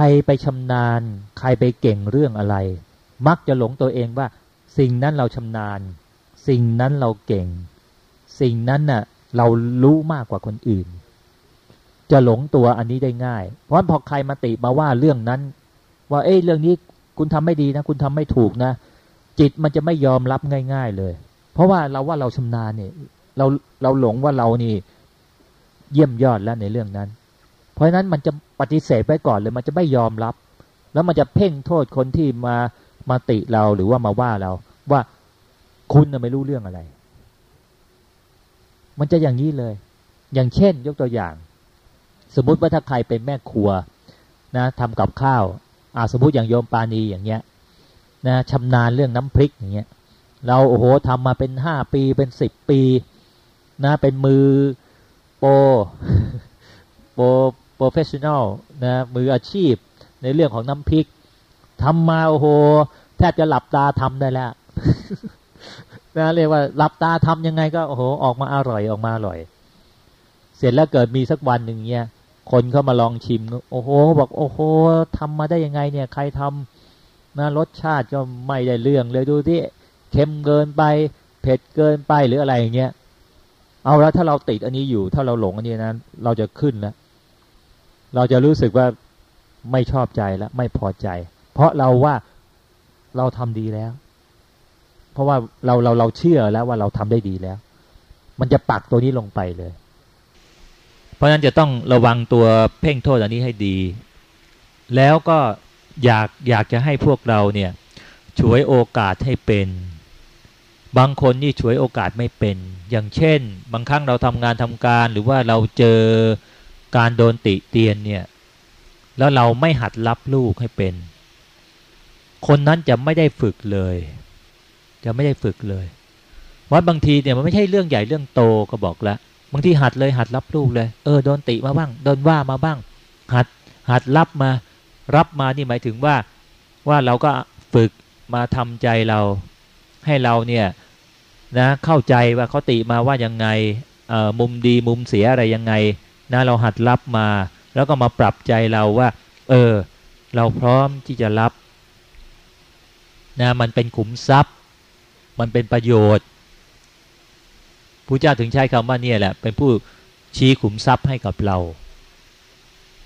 รไปชำนาญ ใครไปเก่งเรื่องอะไร มักจะหลงตัวเองว่า สิ่งนั้นเราชำนาญ สิ่งนั้นเราเก่ง สิ่งนั้นน่ะเรารู้มากกว่าคนอื่น จะหลงตัวอันนี้ได้ง่าย เพราะพอใครมาติมาว่าเรื่องนั้น ว่าเอ้ยเรื่องนี้คุณทำไม่ดีนะ คุณทำไม่ถูกนะ จิตมันจะไม่ยอมรับง่าย ๆเลย เพราะว่าเราว่าเราชำนาญเนี่ยเราเราหลงว่าเรานี่เยี่ยมยอดแล้วในเรื่องนั้น เพราะฉะนั้นมันจะ ปฏิเสธไปก่อนเลยมันจะไม่ยอมรับ แล้วมันจะเพ่งโทษคนที่มามาติเราหรือว่ามาว่าเรา ว่าคุณไม่รู้เรื่องอะไร มันจะอย่างนี้เลย อย่างเช่น ยกตัวอย่าง สมมุติว่าถ้าใครเป็นแม่ครัว นะทำกับข้าวอ่าสมมติอย่างโยมปานีอย่างเงี้ย นะชำนาญเรื่องน้ำพริกอย่างเงี้ย เราโอ้โหทำมาเป็นห้าปีเป็นสิบปี นะเป็นมือโปโป professional นะมืออาชีพในเรื่องของน้ำพริกทำมาโอ้โหแทบจะหลับตาทำได้แล้วนะเรียกว่าหลับตาทำยังไงก็โอ้โหออกมาอร่อยออกมาอร่อย เสร็จแล้วเกิดมีสักวันหนึ่งเนี้ยคนเข้ามาลองชิม โอ้โหบอกโอ้โหทำมาได้ยังไงเนี่ย ใครทำนะรสชาติก็ไม่ได้เรื่องเลยดูที่เค็มเกินไป เผ็ดเกินไปหรืออะไรอย่างเงี้ยเอาแล้วถ้าเราติดอันนี้อยู่ ถ้าเราหลงอันนี้นะเราจะขึ้นแล้ว เราจะรู้สึกว่าไม่ชอบใจแล้วไม่พอใจ เพราะเราว่าเราทำดีแล้ว เพราะว่าเราเราเราเชื่อแล้วว่าเราทำได้ดีแล้ว มันจะปักตัวนี้ลงไปเลย เพราะฉะนั้นจะต้องระวังตัวเพ่งโทษอันนี้ให้ดี แล้วก็อยากอยากจะให้พวกเราเนี่ยฉวยโอกาสให้เป็น บางคนนี่ฉวยโอกาสไม่เป็น อย่างเช่น บางครั้งเราทำงานทำการหรือว่าเราเจอ การโดนติเตียนเนี่ยแล้วเราไม่หัดรับลูกให้เป็น คนนั้นจะไม่ได้ฝึกเลย จะไม่ได้ฝึกเลยว่าบางทีเนี่ยมันไม่ใช่เรื่องใหญ่เรื่องโตก็บอกแล้วบางทีหัดเลยหัดรับลูกเลย เออโดนติมาบ้างโดนว่ามาบ้าง หัดหัดรับมารับมานี่หมายถึงว่าว่าเราก็ฝึกมาทำใจเรา ให้เราเนี่ยนะเข้าใจว่าเขาติมาว่ายังไงเอ่อมุมดีมุมเสียอะไรยังไง นะเราหัดรับมา แล้วก็มาปรับใจเราว่า เออ เราพร้อมที่จะรับนะมันเป็นขุมทรัพย์ มันเป็นประโยชน์พระเจ้าถึงใช้คำว่าเนี่ยแหละ เป็นผู้ชี้ขุมทรัพย์ให้กับเรา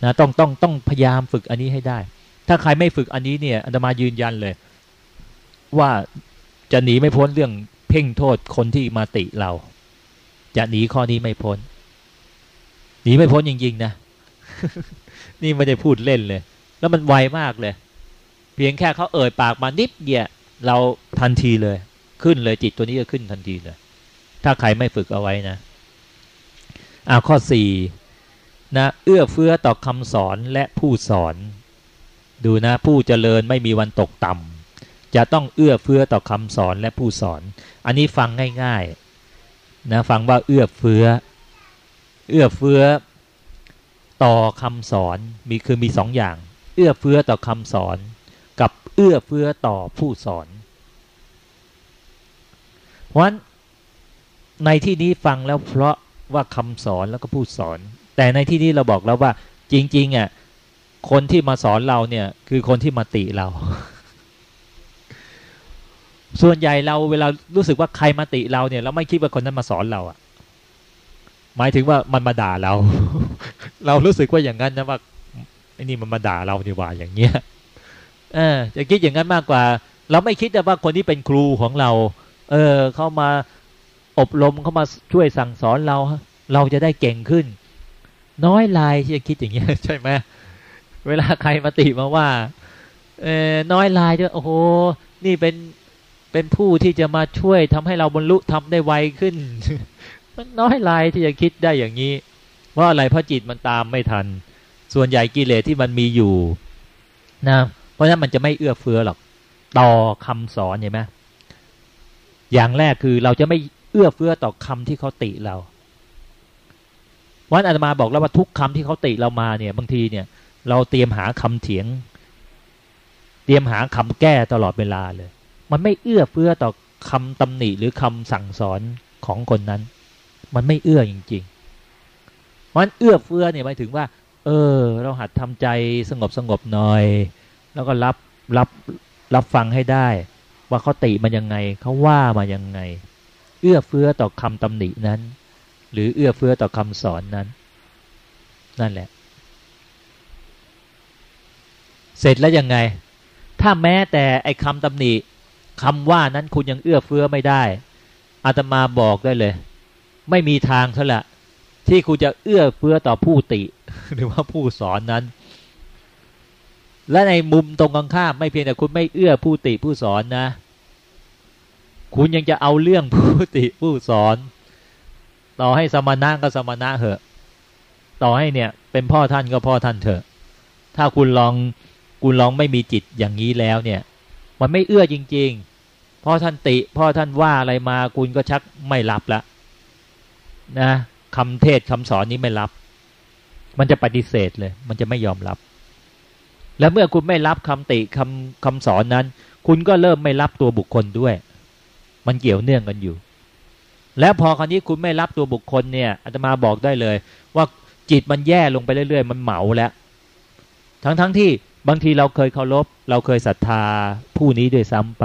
นะต้องต้องต้องพยายามฝึกอันนี้ให้ได้ ถ้าใครไม่ฝึกอันนี้เนี่ยอัตมายืนยันเลย ว่าจะหนีไม่พ้นเรื่องเพ่งโทษคนที่มาติเรา จะหนีข้อนี้ไม่พ้น หนีไม่พ้นจริง ๆ นะ นี่ไม่ได้พูดเล่นเลย แล้วมันไวมากเลย เพียงแค่เขาเอ่ยปากมานิดเดียวเราทันทีเลย ขึ้นเลยจิตตัวนี้จะขึ้นทันทีเลย ถ้าใครไม่ฝึกเอาไว้นะอ่าข้อสี่นะเอื้อเฟื้อต่อคำสอนและผู้สอน ดูนะผู้เจริญไม่มีวันตกต่ำจะต้องเอื้อเฟื้อต่อคำสอนและผู้สอน อันนี้ฟังง่ายๆนะฟังว่าเอื้อเฟื้อ เอื้อเฟื้อต่อคำสอนมีคือมีสองอย่าง เอื้อเฟื้อต่อคำสอน กับเอื้อเฟื้อต่อผู้สอน เพราะฉะนั้นในที่นี้ฟังแล้วเพราะว่าคำสอนแล้วก็ผู้สอน แต่ในที่นี้เราบอกแล้วว่า จริงๆอะคนที่มาสอนเราเนี่ยคือคนที่มาติเรา ส่วนใหญ่เราเวลารู้สึกว่าใครมาติเราเนี่ย เราไม่คิดว่าคนนั้นมาสอนเราอะ หมายถึงว่ามันมาด่าเรา เรารู้สึกว่าอย่างนั้นนะว่าไอ้นี่มันมาด่าเราดีกว่าอย่างเงี้ยเออจะคิดอย่างนั้นมากกว่า เราไม่คิดแต่ว่าคนที่เป็นครูของเรา เออเข้ามาอบรมเข้ามาช่วยสั่งสอนเรา เราจะได้เก่งขึ้น น้อยลายที่จะคิดอย่างเงี้ยใช่ไหมเวลาใครมาติมาว่า เออน้อยลายด้วยโอ้โหนี่เป็นเป็นผู้ที่จะมาช่วยทำให้เราบรรลุทำได้ไวขึ้น มันน้อยลายที่จะคิดได้อย่างนี้เพราอะไรเพราะจิตมันตามไม่ทัน ส่วนใหญ่กิเลสที่มันมีอยู่นะเพราะฉะนั้นมันจะไม่เอื้อเฟื้อหรอกต่อคำสอนเห็นไหมอย่างแรกคือเราจะไม่เอื้อเฟื้อต่อคำที่เขาติเราวันอาตมาบอกแล้วว่าทุกคำที่เขาติเรามาเนี่ย บางทีเนี่ย เราเตรียมหาคำเถียง เตรียมหาคำแก้ตลอดเวลาเลย มันไม่เอื้อเฟื้อต่อคำตำหนิหรือคำสั่งสอนของคนนั้น มันไม่เอื้อจริงๆมันเอื้อเฟื้อเนี่ยหมายถึงว่า เออ เราหัดทำใจสงบสงบหน่อย แล้วก็รับรับรับฟังให้ได้ ว่าเขาติมันยังไงเขาว่ามายังไง เอื้อเฟื้อต่อคำตำหนินั้น หรือเอื้อเฟื้อต่อคำสอนนั้น นั่นแหละ เสร็จแล้วยังไง ถ้าแม้แต่ไอ้คำตำหนิคำว่านั้นคุณยังเอื้อเฟื้อไม่ได้อาตมาบอกได้เลย ไม่มีทางเท่าละที่คุณจะเอื้อเฟื้อต่อผู้ติ หรือว่าผู้สอนนั้น และในมุมตรงกันข้ามไม่เพียงแต่คุณไม่เอื้อผู้ติผู้สอนนะ คุณยังจะเอาเรื่องผู้ติผู้สอน ต่อให้สมณะก็สมณะเหอะ ต่อให้เนี่ย เป็นพ่อท่านก็พ่อท่านเถอะ ถ้าคุณลองคุณลองไม่มีจิตอย่างนี้แล้วเนี่ย มันไม่เอื้อจริง ๆ พ่อท่านติ พ่อท่านว่าอะไรมาคุณก็ชักไม่รับละ นะคำเทศคำสอนนี้ไม่รับ มันจะปฏิเสธเลย มันจะไม่ยอมรับ แล้วเมื่อคุณไม่รับคำติคำคำสอนนั้น คุณก็เริ่มไม่รับตัวบุคคลด้วย มันเกี่ยวเนื่องกันอยู่ แล้วพอคราวนี้คุณไม่รับตัวบุคคลเนี่ยอาตมาบอกได้เลย ว่าจิตมันแย่ลงไปเรื่อยๆ มันเหมาแล้ว ทั้งๆทที่บางทีเราเคยเคารพเราเคยศรัทธาผู้นี้ด้วยซ้ำไป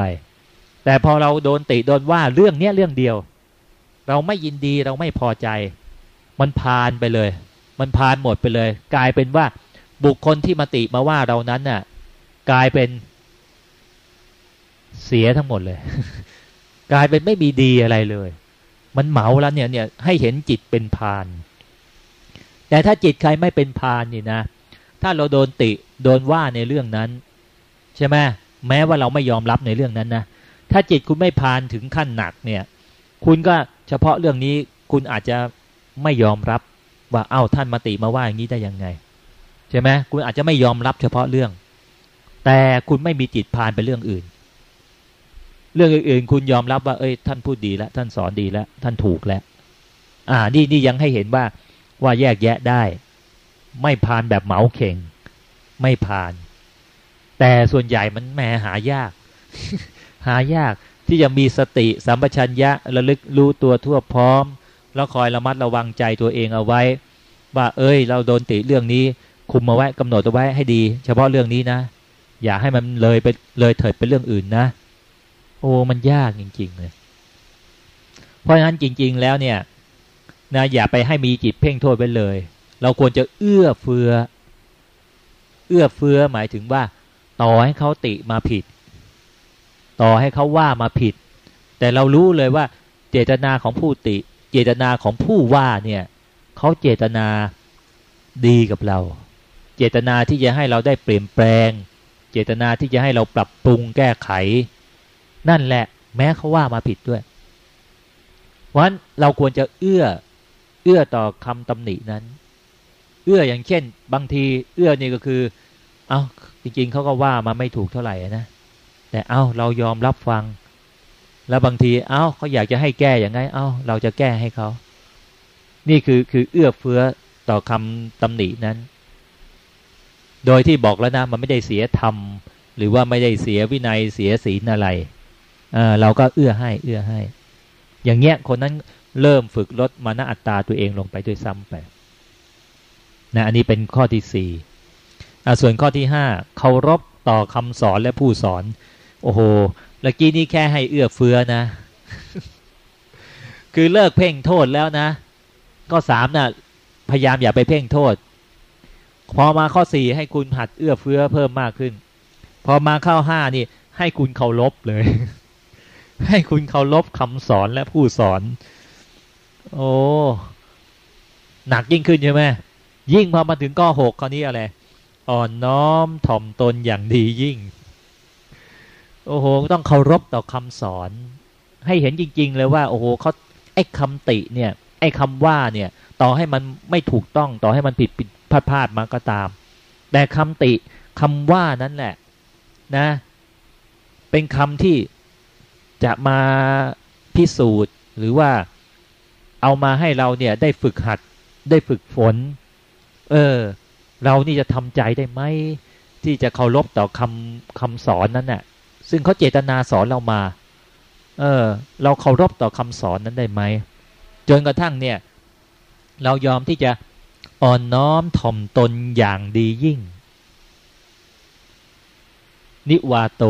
แต่พอเราโดนติโดนว่าเรื่องเนี้ยเรื่องเดียว เราไม่ยินดีเราไม่พอใจ มันพานไปเลย มันพานหมดไปเลย กลายเป็นว่าบุคคลที่มาติมาว่าเรานั้นน่ะ กลายเป็นเสียทั้งหมดเลย กลายเป็นไม่มีดีอะไรเลย มันเหมาแล้วเนี่ยเนี่ยให้เห็นจิตเป็นพาน แต่ถ้าจิตใครไม่เป็นพานนี่นะ ถ้าเราโดนติโดนว่าในเรื่องนั้น ใช่ไหมแม้ว่าเราไม่ยอมรับในเรื่องนั้นนะถ้าจิตคุณไม่พานถึงขั้นหนักเนี่ย คุณก็ เฉพาะเรื่องนี้คุณอาจจะไม่ยอมรับว่าเอ้าท่านมาติมาว่าอย่างนี้ได้ยังไง ใช่ไหมคุณอาจจะไม่ยอมรับเฉพาะเรื่อง แต่คุณไม่มีจิตพานไปเรื่องอื่น เรื่องอื่นๆ คุณยอมรับว่า เอ้ย ท่านพูดดีแล้วท่านสอนดีแล้วท่านถูกแล้ว อ่า นี่นี่ยังให้เห็นว่าว่าแยกแยะได้ ไม่พานแบบเหมาเข่ง ไม่พาน แต่ส่วนใหญ่มันแหมหายาก หายาก ที่จะมีสติสัมปชัญญะระลึกรู้ตัวทั่วพร้อม แล้วคอยระมัดระวังใจตัวเองเอาไว้ ว่าเอ้ย เราโดนติเรื่องนี้ คุมมาไว้กำหนดเอาไว้ให้ดี เฉพาะเรื่องนี้นะ อย่าให้มันเลยไปเลยเถิดไปเรื่องอื่นนะ โอ้มันยากจริง ๆ เลย เพราะฉะนั้นจริง ๆ แล้วเนี่ยนะอย่าไปให้มีจิตเพ่งโทษไปเลย เราควรจะเอื้อเฟือ เอื้อเฟือหมายถึงว่า ต่อให้เขาติมาผิด ต่อให้เขาว่ามาผิด แต่เรารู้เลยว่า เจตนาของผู้ติ เจตนาของผู้ว่าเนี่ยเขาเจตนาดีกับเรา เจตนาที่จะให้เราได้เปลี่ยนแปลง เจตนาที่จะให้เราปรับปรุงแก้ไข นั่นแหละ แม้เขาว่ามาผิดด้วยเพราะฉะนั้นเราควรจะเอื้อเอื้อต่อคำตำหนินั้น เอื้ออย่างเช่น บางที เอื้อนี่ก็คือ เอา้าจริง ๆเขาก็ว่ามาไม่ถูกเท่าไหร่นะ แต่เอา้าเรายอมรับฟัง แล้วบางทีเอา้าเขาอยากจะให้แก้อย่างไงเอา้า เราจะแก้ให้เขา นี่คือคือเอื้อเฟื้อต่อคำตำหนินั้น โดยที่บอกแล้วนะมันไม่ได้เสียธรรมหรือว่าไม่ได้เสียวินัยเสียศีลอะไรเเราก็เอื้อให้ เอื้อให้ อย่างเงี้ยคนนั้นเริ่มฝึกลดมานะอัตตาตัวเองลงไปด้วยซ้ำไปนะอันนี้เป็นข้อที่สี่ส่วนข้อที่ห้าเคารพต่อคำสอนและผู้สอน โอ้โหเมื่อกี้นี้แค่ให้เอื้อเฟื้อนะ คือเลิกเพ่งโทษแล้วนะข้อสามนะ่ะ พยายามอย่าไปเพ่งโทษ พอมาข้อสี่ให้คุณหัดเอื้อเฟื้อเพิ่มมากขึ้น พอมาเข้าห้านี่ ให้คุณเคารพเลย ให้คุณเคารพคำสอนและผู้สอน โอ้ หนักยิ่งขึ้นใช่ไหมยิ่งพอมาถึงข้อหกข้อนี้อะไร อ่อนน้อมถ่อมตนอย่างดียิ่ง โอ้โห ต้องเคารพต่อคำสอน ให้เห็นจริง ๆ เลยว่า โอ้โหเขาไอ้คำติเนี่ย ไอ้คำว่าเนี่ย ต่อให้มันไม่ถูกต้องต่อให้มันผิดผิดพลาดพลาดมาก็ตาม แต่คำติคำว่านั้นแหละนะ เป็นคำที่จะมาพิสูจน์หรือว่าเอามาให้เราเนี่ยได้ฝึกหัดได้ฝึกฝน เออ เรานี่จะทำใจได้ไหมที่จะเคารพต่อคำคำสอนนั้นน่ะ ซึ่งเขาเจตนาสอนเรามา เออ เราเคารพต่อคำสอนนั้นได้ไหมจนกระทั่งเนี่ย เรายอมที่จะอ่อนน้อมถ่อมตนอย่างดียิ่ง นิวาโต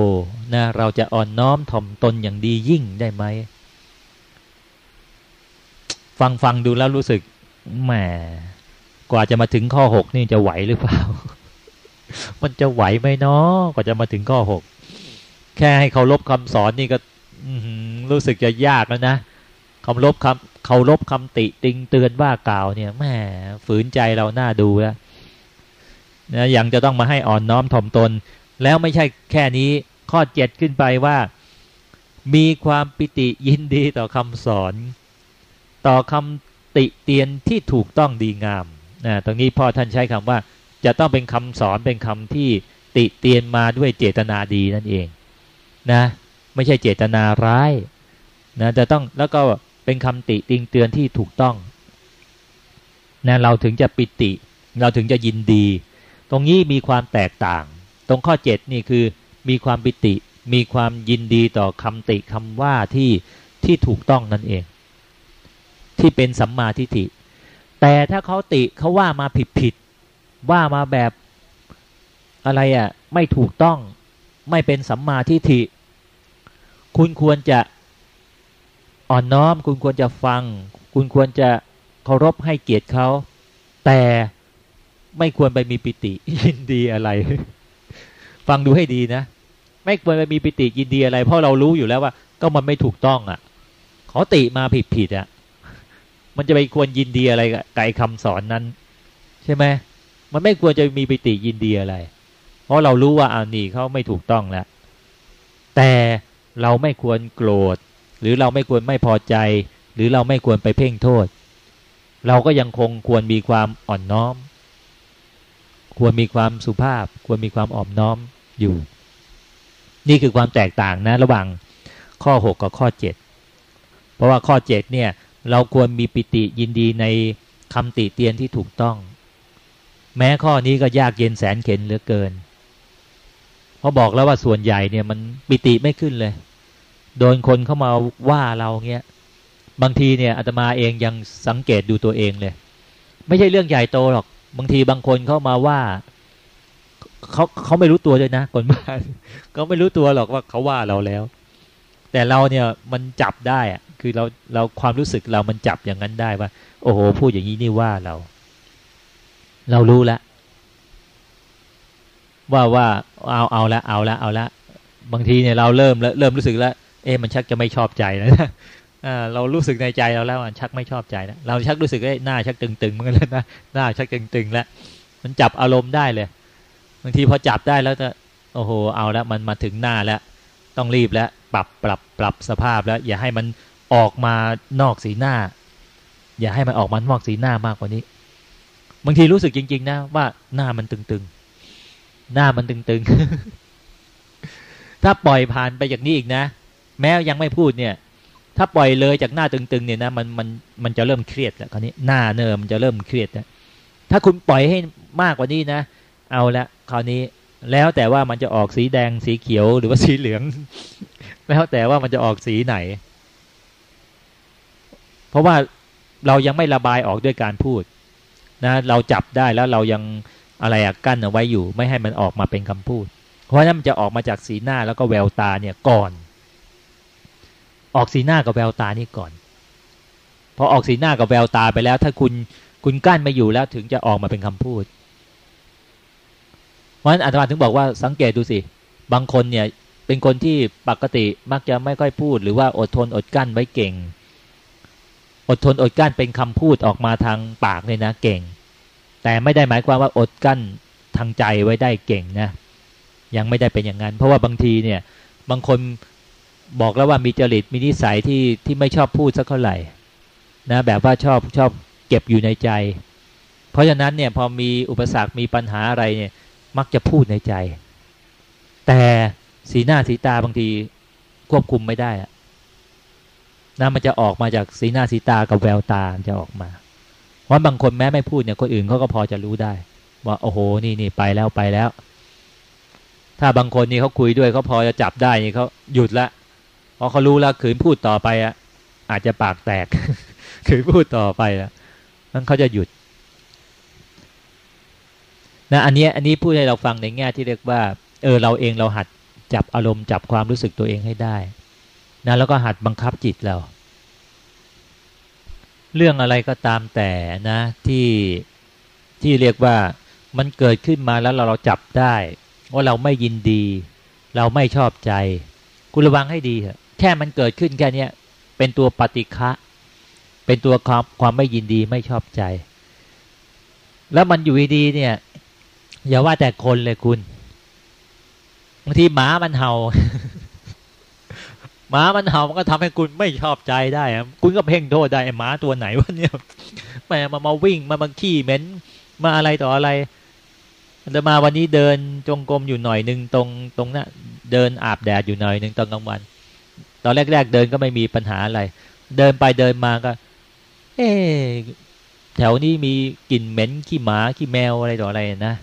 นะเราจะอ่อนน้อมถ่อมตนอย่างดียิ่งได้ไหมฟังฟังดูแล้วรู้สึกแหมกว่าจะมาถึงข้อหกนี่จะไหวหรือเปล่า มันจะไหวไหมเนาะกว่าจะมาถึงข้อหก แค่ให้เคารพคำสอนนี่ก็รู้สึกจะยากแล้วนะเคารพคำเคารพคำติติงเตือนว่ากล่าวเนี่ยแหมฝืนใจเราหน้าดูแล้วนะยังจะต้องมาให้อ่อนน้อมถ่อมตน แล้วไม่ใช่แค่นี้ข้อเจ็ดขึ้นไปว่า มีความปิติยินดีต่อคำสอน ต่อคำติเตียนที่ถูกต้องดีงามนะตรงนี้พ่อท่านใช้คำว่า จะต้องเป็นคำสอนเป็นคำที่ติเตียนมาด้วยเจตนาดีนั่นเอง นะ ไม่ใช่เจตนาร้ายนะจะต้องแล้วก็เป็นคำติติงเตือนที่ถูกต้องนะเราถึงจะปิติ เราถึงจะยินดี ตรงนี้มีความแตกต่าง ตรงข้อเจ็ดนี่คือมีความปิติ มีความยินดีต่อคำติคำว่าที่ที่ถูกต้องนั่นเอง ที่เป็นสัมมาทิฏฐิ แต่ถ้าเขาติเขาว่ามาผิดผิดว่ามาแบบอะไรอะ่ะไม่ถูกต้อง ไม่เป็นสัมมาทิฏฐิ คุณควรจะอ่อนน้อม คุณควรจะฟัง คุณควรจะเคารพให้เกียรติเขาแต่ไม่ควรไปมีปิติยินดีอะไร ฟังดูให้ดีนะ ไม่ควรไปมีปิติยินดีอะไร เพราะเรารู้อยู่แล้วว่า ก็มันไม่ถูกต้องอะ่ะเขาติมาผิดผิดอะ่ะมันจะไปควรยินดีอะไรกับไกลคำสอนนั้น ใช่ไหมมันไม่ควรจะมีปิติยินดีอะไร เพราะเรารู้ว่าอานี่เขาไม่ถูกต้องแล้ว แต่เราไม่ควรโกรธ หรือเราไม่ควรไม่พอใจ หรือเราไม่ควรไปเพ่งโทษ เราก็ยังคงควรมีความอ่อนน้อม ควรมีความสุภาพ ควรมีความอ่อมน้อมอยู่ นี่คือความแตกต่างนะ ระหว่างข้อ 6 กับข้อ 7 เพราะว่าข้อ 7 เนี่ย เราควรมีปิติยินดีในคำติเตียนที่ถูกต้อง แม้ข้อนี้ก็ยากเย็นแสนเข็นเหลือเกิน เพราะบอกแล้วว่าส่วนใหญ่เนี่ยมันปิติไม่ขึ้นเลย โดนคนเข้ามาว่าเราเงี้ยบางทีเนี่ยอาตมาเองยังสังเกตดูตัวเองเลย ไม่ใช่เรื่องใหญ่โตหรอก บางทีบางคนเข้ามาว่าเขาเขาไม่รู้ตัวเลยนะคนบ้านเขาไม่รู้ตัวหรอกว่าเขาว่าเราแล้ว แต่เราเนี่ยมันจับได้อะคือเราเราความรู้สึกเรามันจับอย่างนั้นได้ว่า โอ้โหพูดอย่างนี้นี่ว่าเรา เรารู้แล้ว ว่าว่าเอาเอาละเอาละเอาละบางทีเนี่ยเราเริ่มแล้วเริ่มรู้สึกแล้ว เอ๊ะมันชักจะไม่ชอบใจแล้วนะเรารู้สึกในใจเราแล้วมันชักไม่ชอบใจแล้วเราชักรู้สึกได้หน้าชักตึงๆเหมือนกันแล้วนะหน้าชักตึงๆแล้วมันจับอารมณ์ได้เลยบางทีพอจับได้แล้วจะโอ้โหเอาแล้วมันมาถึงหน้าแล้ว ต้องรีบแล้วปรับปรับปรับสภาพแล้ว อย่าให้มันออกมานอกสีหน้า อย่าให้มันออกมานอกสีหน้ามากกว่านี้ บางทีรู้สึกจริง ๆ นะว่าหน้ามันตึงๆ หน้ามันตึงๆ ถ้าปล่อยผ่านไปจากนี้อีกนะ แม้ยังไม่พูดเนี่ย ถ้าปล่อยเลยจากหน้าตึงๆ เนี่ยนะมันมันมันจะเริ่มเครียดแล้วคราวนี้หน้าเนิมมันจะเริ่มเครียดแล้วถ้าคุณปล่อยให้มากกว่านี้นะ เอาละคราวนี้แล้วแต่ว่ามันจะออกสีแดงสีเขียวหรือว่าสีเหลือง แล้วแต่ว่ามันจะออกสีไหน เพราะว่าเรายังไม่ระบายออกด้วยการพูดนะ เราจับได้แล้วเรายัง อะไรอะกั้นเอาไว้อยู่ ไม่ให้มันออกมาเป็นคำพูด เพราะนั้นมันจะออกมาจากสีหน้าแล้วก็แววตาเนี่ยก่อน ออกสีหน้ากับแววตานี่ก่อนพอออกสีหน้ากับแววตาไปแล้ว ถ้าคุณคุณกั้นไม่อยู่แล้วถึงจะออกมาเป็นคำพูดเพราะฉะนั้นอาจารย์ถึงบอกว่าสังเกตดูสิ บางคนเนี่ยเป็นคนที่ปกติมักจะไม่ค่อยพูด หรือว่าอดทนอดกั้นไว้เก่ง อดทนอดกั้นเป็นคำพูดออกมาทางปากเลยนะเก่ง แต่ไม่ได้หมายความว่าอดกั้นทางใจไว้ได้เก่งนะ ยังไม่ได้เป็นอย่างนั้น เพราะว่าบางทีเนี่ย บางคนบอกแล้วว่ามีจริตมีนิสัยที่ที่ไม่ชอบพูดสักเท่าไหร่นะแบบว่าชอบชอบเก็บอยู่ในใจ เพราะฉะนั้นเนี่ยพอมีอุปสรรคมีปัญหาอะไรเนี่ย มักจะพูดในใจ แต่สีหน้าสีตาบางทีควบคุมไม่ได้นะมันจะออกมาจากสีหน้าสีตากับแววตาจะออกมา พราบางคนแม้ไม่พูดเนี่ยคนอื่นเขาก็พอจะรู้ได้ ว่าโอ้โหนี่นี่ไปแล้วไปแล้ว ถ้าบางคนนี่เขาคุยด้วยเขาพอจะจับได้นี่เขาหยุดละเพราะเขารู้แล้วขืนพูดต่อไปอะ อาจจะปากแตกขืนพูดต่อไปอะนั่นเขาจะหยุดนะอันนี้อันนี้พูดให้เราฟังในแง่ที่เรียกว่า เออเราเองเราหัดจับอารมณ์จับความรู้สึกตัวเองให้ได้นะแล้วก็หัดบังคับจิตเรา เรื่องอะไรก็ตามแต่นะที่ที่เรียกว่ามันเกิดขึ้นมาแล้วเราเราจับได้ว่าเราไม่ยินดี เราไม่ชอบใจ คุณระวังให้ดีเถอะแค่มันเกิดขึ้นแค่นี้เป็นตัวปฏิฆะเป็นตัวความความไม่ยินดีไม่ชอบใจ แล้วมันอยู่ดีเนี่ย อย่าว่าแต่คนเลยคุณบางทีหมามันเห่า หมามันเห่ามันก็ทำให้คุณไม่ชอบใจได้คุณก็เพ่งโทษได้หมาตัวไหนวะเนี่ยแม่มามาวิ่งมามาขี้เหม็นมาอะไรต่ออะไรจะมาวันนี้เดินจงกรมอยู่หน่อยหนึ่งตรงตรงนั้นเดินอาบแดดอยู่หน่อยหนึ่งตอนกลางวัน ตอนแรก ๆ เดินก็ไม่มีปัญหาอะไร เดินไปเดินมาก็ เอ๊แถวนี้มีกลิ่นเหม็นขี้หมาขี้แมวอะไรต่ออะไรนะ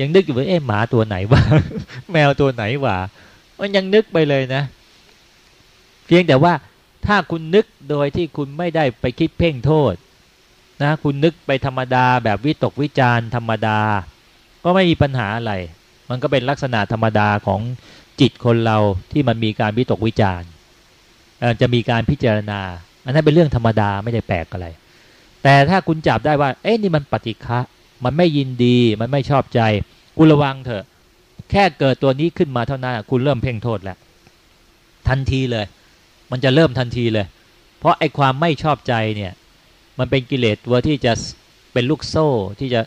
ยังนึกอยู่ว่าเอ๊ะหมาตัวไหนวะแมวตัวไหนวะมันยังนึกไปเลยนะ เพียงแต่ว่าถ้าคุณนึกโดยที่คุณไม่ได้ไปคิดเพ่งโทษนะคุณนึกไปธรรมดาแบบวิตกวิจารธรรมดา ก็ไม่มีปัญหาอะไร มันก็เป็นลักษณะธรรมดาของจิตคนเราที่มันมีการวิตกวิจารจะมีการพิจารณา อันนั้นเป็นเรื่องธรรมดาไม่ได้แปลกอะไร แต่ถ้าคุณจับได้ว่า เอ๊ะนี่มันปฏิฆะมันไม่ยินดีมันไม่ชอบใจคุณระวังเถอะ แค่เกิดตัวนี้ขึ้นมาเท่านั้นคุณเริ่มเพ่งโทษแล้วทันทีเลย มันจะเริ่มทันทีเลย เพราะไอ้ความไม่ชอบใจเนี่ย มันเป็นกิเลสตัวที่จะเป็นลูกโซ่ที่จะ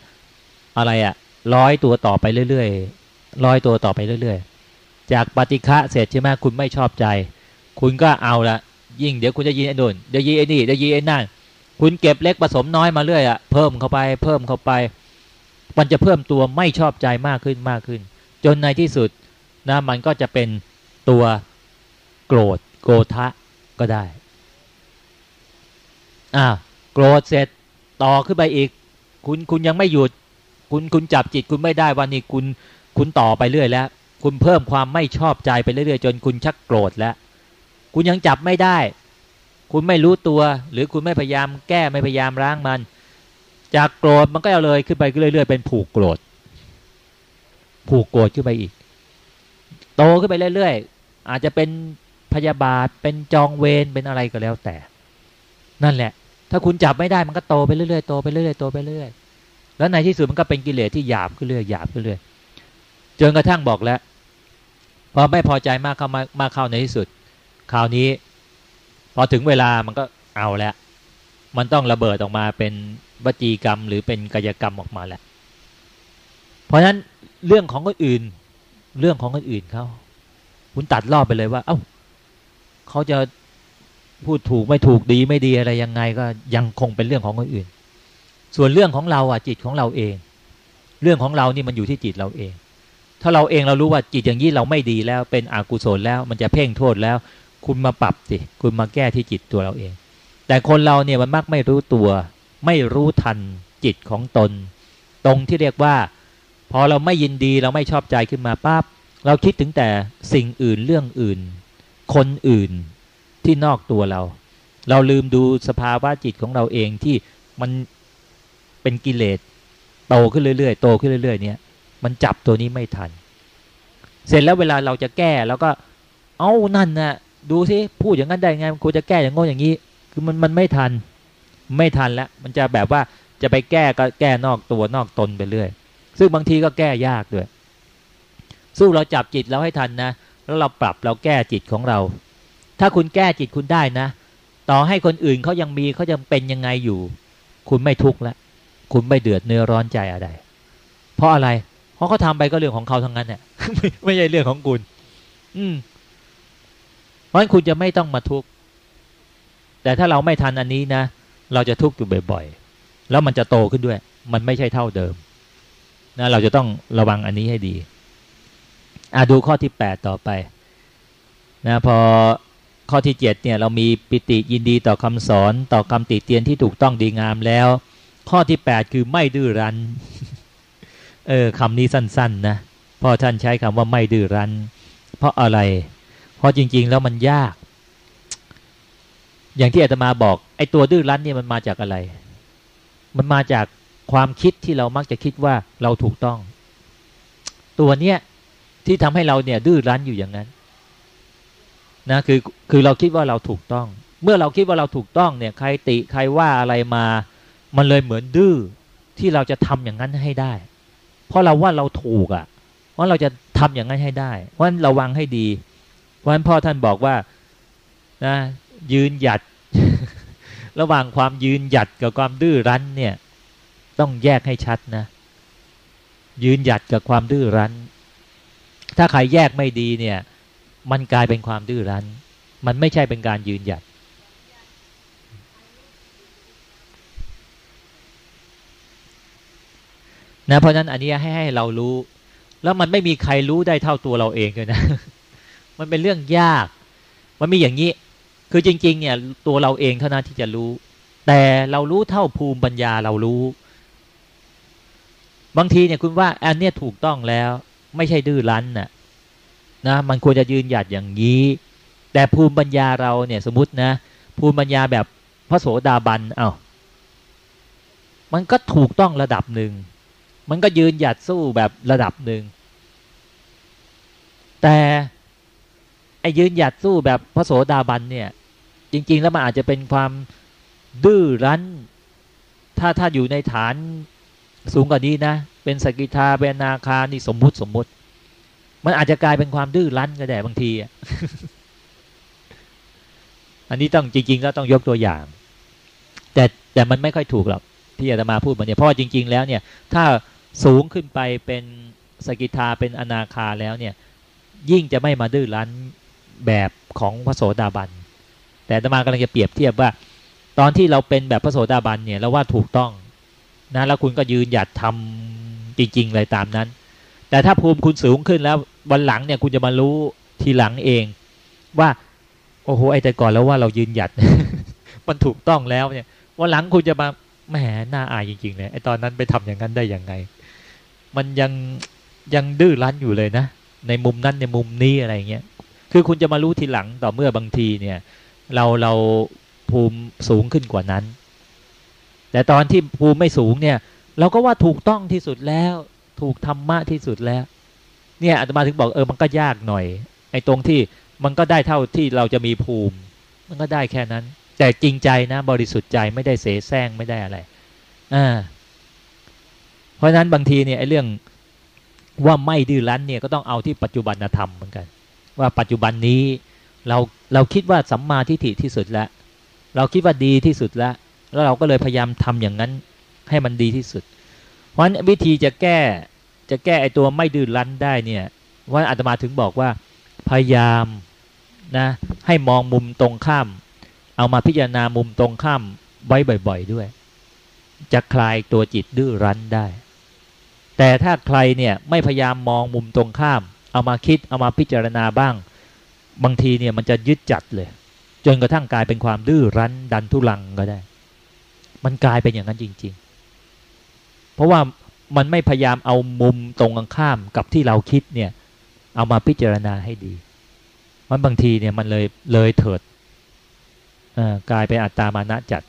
อะไรอะร้อยตัวต่อไปเรื่อยๆร้อยตัวต่อไปเรื่อย ๆ จากปฏิฆะเสร็จใช่ไหมคุณไม่ชอบใจ คุณก็เอาละยิ่งเดี๋ยวคุณจะยินไอ้โดนเดี๋ยวยินไอ้นี่เดี๋ยวยินไอ้นั่นคุณเก็บเล็กผสมน้อยมาเรื่อยอะเพิ่มเข้าไป เพิ่มเข้าไป มันจะเพิ่มตัวไม่ชอบใจมากขึ้นมากขึ้น จนในที่สุดนะมันก็จะเป็นตัวโกรธ โกทะก็ได้อ่าโกรธเสร็จต่อขึ้นไปอีก คุณคุณยังไม่หยุด คุณคุณจับจิตคุณไม่ได้วันนี้คุณคุณต่อไปเรื่อยแล้ว คุณเพิ่มความไม่ชอบใจไปเรื่อยๆ จนคุณชักโกรธแล้ว คุณยังจับไม่ได้ คุณไม่รู้ตัว หรือคุณไม่พยายามแก้ไม่พยายามล้างมัน จากโกรธมันก็เอาเลยขึ้นไปเรื่อยๆ เป็นผูกโกรธ ผูกโกรธขึ้นไปอีก โตขึ้นไปเรื่อยๆ อาจจะเป็น พยาบาท เป็นจองเวรเป็นอะไรก็แล้วแต่ นั่นแหละ ถ้าคุณจับไม่ได้มันก็โตไปเรื่อยๆโตไปเรื่อยๆโตไปเรื่อยแล้วในที่สุดมันก็เป็นกิเลสที่หยาบขึ้นเรื่อยหยาบขึ้นเรื่อยจนกระทั่งบอกแล้วพอไม่พอใจมากเข้ามามาเข้าในที่สุด คราวนี้ พอถึงเวลามันก็เอาแล้วมันต้องระเบิดออกมาเป็นวจีกรรม หรือเป็นกายกรรมออกมาแหละเพราะฉะนั้นเรื่องของคนอื่น เรื่องของคนอื่นเขาคุณตัดรอบไปเลยว่า เอา้า เขาจะพูดถูกไม่ถูกดีไม่ดีอะไรยังไงก็ยังคงเป็นเรื่องของคนอื่น ส่วนเรื่องของเราอะจิตของเราเอง เรื่องของเรานี่มันอยู่ที่จิตเราเอง ถ้าเราเองเรารู้ว่าจิตอย่างนี้เราไม่ดีแล้วเป็นอกุศลแล้วมันจะเพ่งโทษแล้ว คุณมาปรับสิคุณมาแก้ที่จิตตัวเราเอง แต่คนเราเนี่ยมันมักไม่รู้ตัว ไม่รู้ทันจิตของตน ตรงที่เรียกว่า พอเราไม่ยินดีเราไม่ชอบใจขึ้นมาปั๊บเราคิดถึงแต่สิ่งอื่นเรื่องอื่น คนอื่นที่นอกตัวเรา เราลืมดูสภาวะจิตของเราเองที่มันเป็นกิเลสโตขึ้นเรื่อยๆโตขึ้นเรื่อย ๆ เนี่ย มันจับตัวนี้ไม่ทัน เสร็จแล้วเวลาเราจะแก้แล้วก็ เอ้านั่นนะดูสิพูดอย่างนั้นได้ไงมันควรจะแก้อย่างงงอย่างนี้ คือมันมันไม่ทัน ไม่ทันแล้วมันจะแบบว่าจะไปแก้ก็แก้นอกตัวนอกตนไปเรื่อย ซึ่งบางทีก็แก้ยากด้วย สู้เราจับจิตเราให้ทันนะ แล้วเราปรับเราแก้จิตของเรา ถ้าคุณแก้จิตคุณได้นะ ต่อให้คนอื่นเขายังมีเขายังเป็นยังไงอยู่ คุณไม่ทุกข์ล้วคุณไม่เดือดเนื้อร้อนใจอะไร เพราะอะไร เพราะเขาทาไปก็เรื่องของเขาทั้งนั้นเนี่ยไม่ใช่เรื่องของคุณ อืม เพราะฉะนั้นคุณจะไม่ต้องมาทุกข์แต่ถ้าเราไม่ทันอันนี้นะเราจะทุกข์อยู่บ่อยๆ แล้วมันจะโตขึ้นด้วย มันไม่ใช่เท่าเดิมนะเราจะต้องระวังอันนี้ให้ดี อ่าดูข้อที่แปดต่อไปนะพอข้อที่เจ็ดเนี่ยเรามีปิติยินดีต่อคำสอนต่อคำติเตียนที่ถูกต้องดีงามแล้ว ข้อที่แปดคือไม่ดื้อรั้นเออคำนี้สั้น ๆ นะพ่อท่านใช้คำว่าไม่ดื้อรั้น เพราะอะไร เพราะจริง ๆ แล้วมันยาก อย่างที่อาตมาบอกไอ้ตัวดื้อรั้นเนี่ยมันมาจากอะไร มันมาจากความคิดที่เรามักจะคิดว่าเราถูกต้อง ตัวเนี้ย ที่ทำให้เราเนี่ยดื้อรั้นอยู่อย่างนั้นนะคือคือเราคิดว่าเราถูกต้อง เมื่อเราคิดว่าเราถูกต้องเนี่ยใครติใครว่าอะไรมา มันเลยเหมือนดื้อที่เราจะทำอย่างนั้นให้ได้ เพราะเราว่าเราถูกอะ่ะว่าเราจะทำอย่างนั้นให้ได้ เพราะฉะนั้นระวังให้ดี เพราะฉะนั้นพ่อท่านบอกว่านะยืนหยัด ระหว่างความยืนหยัดกับความดื้อรั้นเนี่ยต้องแยกให้ชัดนะ ยืนหยัดกับความดื้อรั้น ถ้าใครแยกไม่ดีเนี่ย มันกลายเป็นความดื้อรั้น มันไม่ใช่เป็นการยืนหยัด นะเพราะนั้นอันนี้ให้ให้เรารู้ แล้วมันไม่มีใครรู้ได้เท่าตัวเราเองเลยนะ มันเป็นเรื่องยาก มันมีอย่างนี้ คือจริง ๆ เนี่ย ตัวเราเองเท่านั้นที่จะรู้ แต่เรารู้เท่าภูมิปัญญาเรารู้ บางทีเนี่ยคุณว่าอันเนี้ยถูกต้องแล้ว ไม่ใช่ดื้อรั้นน่ะนะมันควรจะยืนหยัดอย่างนี้ แต่ภูมิปัญญาเราเนี่ยสมมตินะ ภูมิปัญญาแบบพระโสดาบันเอา้ามันก็ถูกต้องระดับหนึ่ง มันก็ยืนหยัดสู้แบบระดับหนึ่ง แต่ไอ้ยืนหยัดสู้แบบพระโสดาบันเนี่ย จริง ๆ แล้วมันอาจจะเป็นความดื้อรั้น ถ้าถ้าอยู่ในฐาน สูงกว่านี้นะ เป็นสกิทาเป็นนาคานี่สมมุติสมมุติ มันอาจจะกลายเป็นความดื้อรั้นก็ได้บางทีอันนี้ต้องจริงๆก็ต้องยกตัวอย่าง แต่แต่มันไม่ค่อยถูกหรอกที่อาตมาพูดมาเนี่ยเพราะจริง ๆ แล้วเนี่ย ถ้าสูงขึ้นไปเป็นสกิทาเป็นอนาคาแล้วเนี่ย ยิ่งจะไม่มาดื้อรั้นแบบของพระโสดาบัน แต่ตมากำลังจะเปรียบเทียบว่า ตอนที่เราเป็นแบบพระโสดาบันเนี่ยเราว่าถูกต้อง นะแล้วคุณก็ยืนหยัดทำจริง ๆ เลยตามนั้น แต่ถ้าภูมิคุณสูงขึ้นแล้ววันหลังเนี่ยคุณจะมารู้ทีหลังเอง ว่าโอ้โหไอ้แต่ก่อนแล้วว่าเรายืนหยัด มันถูกต้องแล้วเนี่ยวันหลังคุณจะมาแหมน่าอายจริง ๆ เลยไอ้ตอนนั้นไปทำอย่างนั้นได้ยังไง มันยังยังดื้อรั้นอยู่เลยนะ ในมุมนั้นในมุมนี้อะไรเงี้ยคือคุณจะมารู้ทีหลังต่อเมื่อบางทีเนี่ย เราเราภูมิสูงขึ้นกว่านั้น แต่ตอนที่ภูมิไม่สูงเนี่ยเราก็ว่าถูกต้องที่สุดแล้ว ถูกธรรมะที่สุดแล้ว เนี่ยอาตมาถึงบอกเออมันก็ยากหน่อยไอ้ตรงที่มันก็ได้เท่าที่เราจะมีภูมิ มันก็ได้แค่นั้น แต่จริงใจนะบริสุทธิ์ใจไม่ได้เสแสร้งไม่ได้อะไรอ่าเพราะฉะนั้นบางทีเนี่ยไอ้เรื่องว่าไม่ดื้อรั้นเนี่ยก็ต้องเอาที่ปัจจุบันธรรมเหมือนกัน ว่าปัจจุบันนี้เราเราคิดว่าสัมมาทิฏฐิที่สุดแล้ว เราคิดว่าดีที่สุดแล้ว แล้วเราก็เลยพยายามทำอย่างนั้นให้มันดีที่สุด เพราะฉะนั้นวิธีจะแก้จะแก้ไอ้ตัวไม่ดื้อรั้นได้เนี่ยว่าอาตมาถึงบอกว่าพยายามนะให้มองมุมตรงข้าม เอามาพิจารณามุมตรงข้ามไว้บ่อย ๆด้วย จะคลายตัวจิตดื้อรั้นได้ แต่ถ้าใครเนี่ยไม่พยายามมองมุมตรงข้าม เอามาคิดเอามาพิจารณาบ้าง บางทีเนี่ยมันจะยึดจัดเลย จนกระทั่งกลายเป็นความดื้อรั้นดันทุลังก็ได้ มันกลายเป็นอย่างนั้นจริง ๆ เพราะว่ามันไม่พยายามเอามุมตรงกับข้ามกับที่เราคิดเนี่ย เอามาพิจารณาให้ดี มันบางทีเนี่ยมันเลยเลยเถิดกลายเป็นอัตตามานะจัด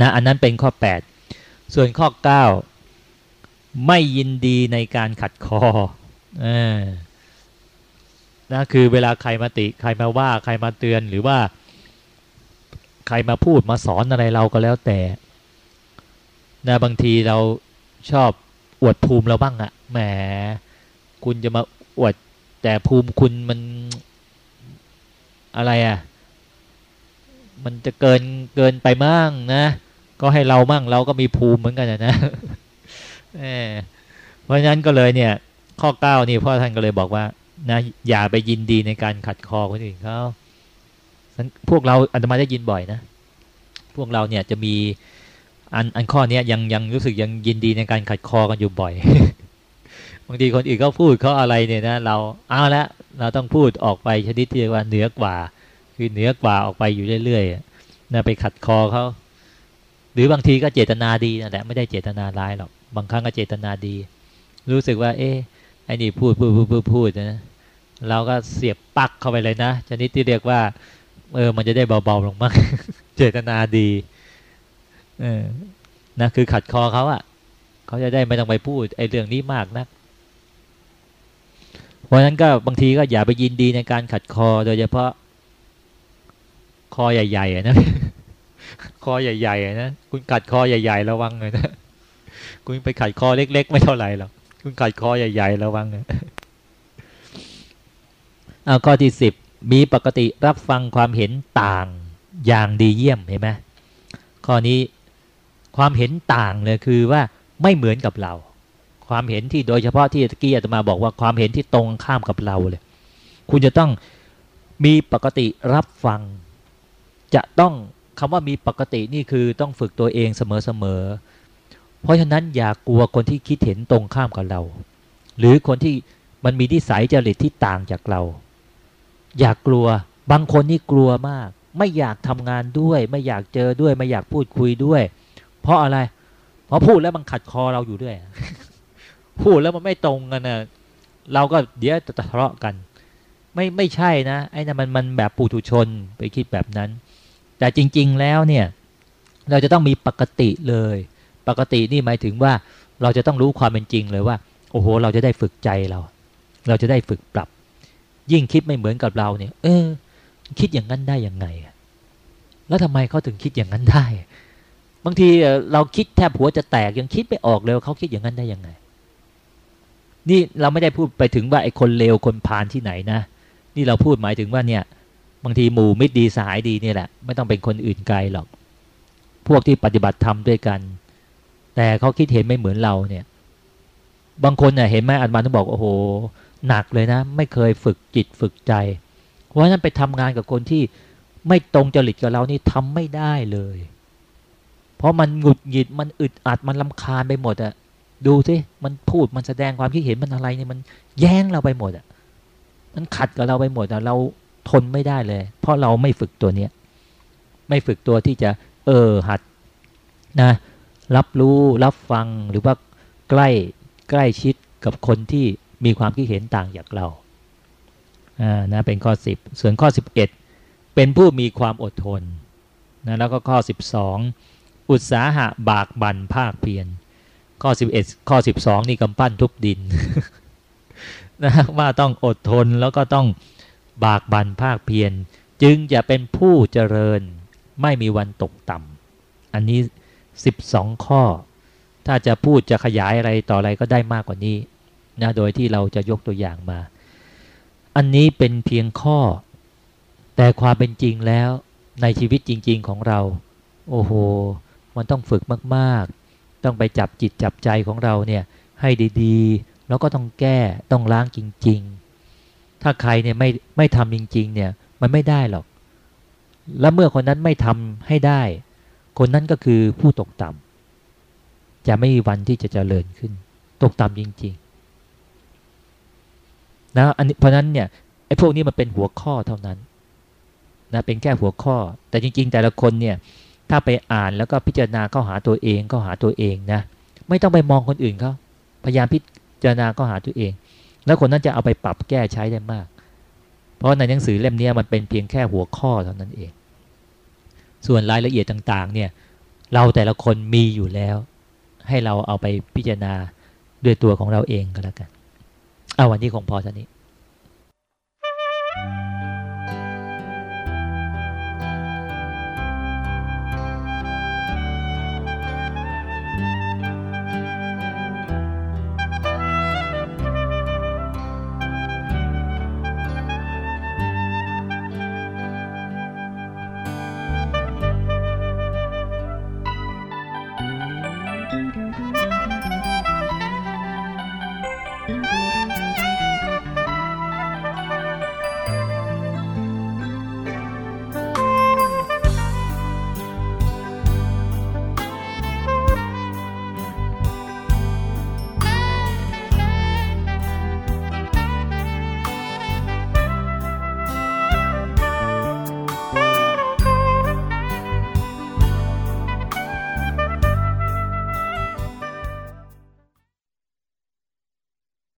นะอันนั้นเป็นข้อ 8 ส่วนข้อ 9 ไม่ยินดีในการขัดคออนะคือเวลาใครมาติ ใครมาว่าใครมาเตือนหรือว่า ใครมาพูดมาสอนอะไรเราก็แล้วแต่นะบางทีเราชอบอวดภูมิเราบ้างอะแหมคุณจะมาอวดแต่ภูมิคุณมันอะไรอะมันจะเกินเกินไปมั่งนะ ก็ให้เรามั่งเราก็มีภูมิเหมือนกันนะเพราะฉะนั้นก็เลยเนี่ย ข้อเก้านี่พ่อท่านก็เลยบอกว่า นะ อย่าไปยินดีในการขัดคอคนอื่นเขา พวกเราอันตมาได้ยินบ่อยนะ พวกเราเนี่ยจะมีอันอันข้อเนี้ยยังยังรู้สึกยังยินดีในการขัดคอกันอยู่บ่อยบางทีคนอื่นเขาพูดเขาอะไรเนี่ยนะเราเอาละเราต้องพูดออกไปชนิดที่ว่าเหนือกว่า คือเหนือกว่าออกไปอยู่เรื่อยๆนะไปขัดคอเขาหรือบางทีก็เจตนาดีนะแต่ไม่ได้เจตนาร้ายหรอกบางครั้งก็เจตนาดี รู้สึกว่า เอ๊ะไอ้นี่พูดพูดพูดพูดพูดนะเราก็เสียบปักเข้าไปเลยนะชนิดที่เรียกว่า เออ มันจะได้เบาๆลงมากเจตนาดี เออนะคือขัดคอเขาอะเขาจะได้ไม่ต้องไปพูดไอ้เรื่องนี้มากนะัก เพราะฉะนั้นก็บางทีก็อย่าไปยินดีในการขัดคอ โดยเฉพาะ คอใหญ่ๆนะคอใหญ่ๆนะคุณขัดคอใหญ่ๆระวังเลยนะคุณไปขัดคอเล็ก ๆ ไม่เท่าไหร่หรอกคุณขัดคอใหญ่ๆระวังเลยเอาข้อที่สิบ มีปกติรับฟังความเห็นต่างอย่างดีเยี่ยมเห็นไหมข้อนี้ความเห็นต่างเลยคือว่าไม่เหมือนกับเรา ความเห็นที่โดยเฉพาะที่ตะกี้อาตมาบอกว่าความเห็นที่ตรงข้ามกับเราเลย คุณจะต้องมีปกติรับฟัง จะต้องคำว่ามีปกตินี่คือต้องฝึกตัวเองเสมอๆเพราะฉะนั้นอย่ากลัวคนที่คิดเห็นตรงข้ามกับเรา หรือคนที่มันมีที่สายจริตที่ต่างจากเรา อย่ากกลัว บางคนนี่กลัวมาก ไม่อยากทำงานด้วย ไม่อยากเจอด้วย ไม่อยากพูดคุยด้วย เพราะอะไร เพราะพูดแล้วมันขัดคอเราอยู่ด้วย พูดแล้วมันไม่ตรงกันนะเราก็เดี๋ยวจะทะเลาะกัน ไม่ไม่ใช่นะไอ้นั่นมันมันแบบปุถุชนไปคิดแบบนั้น แต่จริง ๆแล้วเนี่ย เราจะต้องมีปกติเลย ปกตินี่หมายถึงว่าเราจะต้องรู้ความเป็นจริงเลยว่า โอ้โห เราจะได้ฝึกใจเรา เราจะได้ฝึกปรับ ยิ่งคิดไม่เหมือนกับเราเนี่ย เออ คิดอย่างนั้นได้ยังไงแล้วทำไมเขาถึงคิดอย่างนั้นได้ บางทีเราคิดแทบหัวจะแตกยังคิดไม่ออกเลยเขาคิดอย่างนั้นได้ยังไง นี่เราไม่ได้พูดไปถึงว่าไอ้คนเลวคนพาลที่ไหนนะนี่เราพูดหมายถึงว่าเนี่ย บางทีหมู่มิตรดีสหายดีเนี่ยแหละ ไม่ต้องเป็นคนอื่นไกลหรอก พวกที่ปฏิบัติธรรมด้วยกัน แต่เขาคิดเห็นไม่เหมือนเราเนี่ย บางคนเนี่ยเห็นไหมอันมาต้องบอกโอ้โห หนักเลยนะ ไม่เคยฝึกจิตฝึกใจ เพราะฉะนั้นไปทำงานกับคนที่ไม่ตรงจริตกับเรานี่ทำไม่ได้เลย เพราะมันหงุดหงิดมันอึดอัดมันลำคาญไปหมดอะดูสิมันพูดมันแสดงความคิดเห็นมันอะไรเนี่ยมันแย้งเราไปหมดอะมันขัดกับเราไปหมดอะเราทนไม่ได้เลย เพราะเราไม่ฝึกตัวเนี้ยไม่ฝึกตัวที่จะเออหัดนะรับรู้รับฟังหรือว่าใกล้ใกล้ชิดกับคนที่ มีความคิดเห็นต่างจากเราอ่านะเป็นข้อสิบส่วนข้อสิบเอ็ดเป็นผู้มีความอดทนนะแล้วก็ข้อสิบสองอุตสาหะบากบั่นภาคเพียรข้อสิบเอ็ดข้อสิบสองนี่กำปั้นทุบดินนะว่าต้องอดทนแล้วก็ต้องบากบั่นภาคเพียรจึงจะเป็นผู้เจริญไม่มีวันตกต่ำอันนี้สิบสองข้อ ถ้าจะพูดจะขยายอะไรต่ออะไรก็ได้มากกว่านี้ นะโดยที่เราจะยกตัวอย่างมา อันนี้เป็นเพียงข้อ แต่ความเป็นจริงแล้วในชีวิตจริง ๆของเรา โอ้โห มันต้องฝึกมากๆ ต้องไปจับจิตจับใจของเราเนี่ยให้ดีๆ แล้วก็ต้องแก้ต้องล้างจริง ๆ ถ้าใครเนี่ยไม่ไม่ทำจริง ๆ เนี่ยมันไม่ได้หรอก แล้วเมื่อคนนั้นไม่ทำให้ได้ คนนั้นก็คือผู้ตกต่ำจะไม่มีวันที่จะเจริญขึ้น ตกต่ำจริง ๆ นะอันนี้เพราะนั้นเนี่ยไอ้พวกนี้มันเป็นหัวข้อเท่านั้นนะเป็นแค่หัวข้อ แต่จริง ๆ แต่ละคนเนี่ยถ้าไปอ่านแล้วก็พิจารณาเข้าหาตัวเองก็หาตัวเองนะไม่ต้องไปมองคนอื่นเขาพยายามพิจารณาก็หาตัวเอง แล้วคนนั้นจะเอาไปปรับแก้ใช้ได้มาก เพราะในหนังสือเล่มนี้มันเป็นเพียงแค่หัวข้อเท่านั้นเอง ส่วนรายละเอียดต่างๆเนี่ยเราแต่ละคนมีอยู่แล้ว ให้เราเอาไปพิจารณาด้วยตัวของเราเองก็แล้วกัน เอาวันนี้คงพอเท่านี้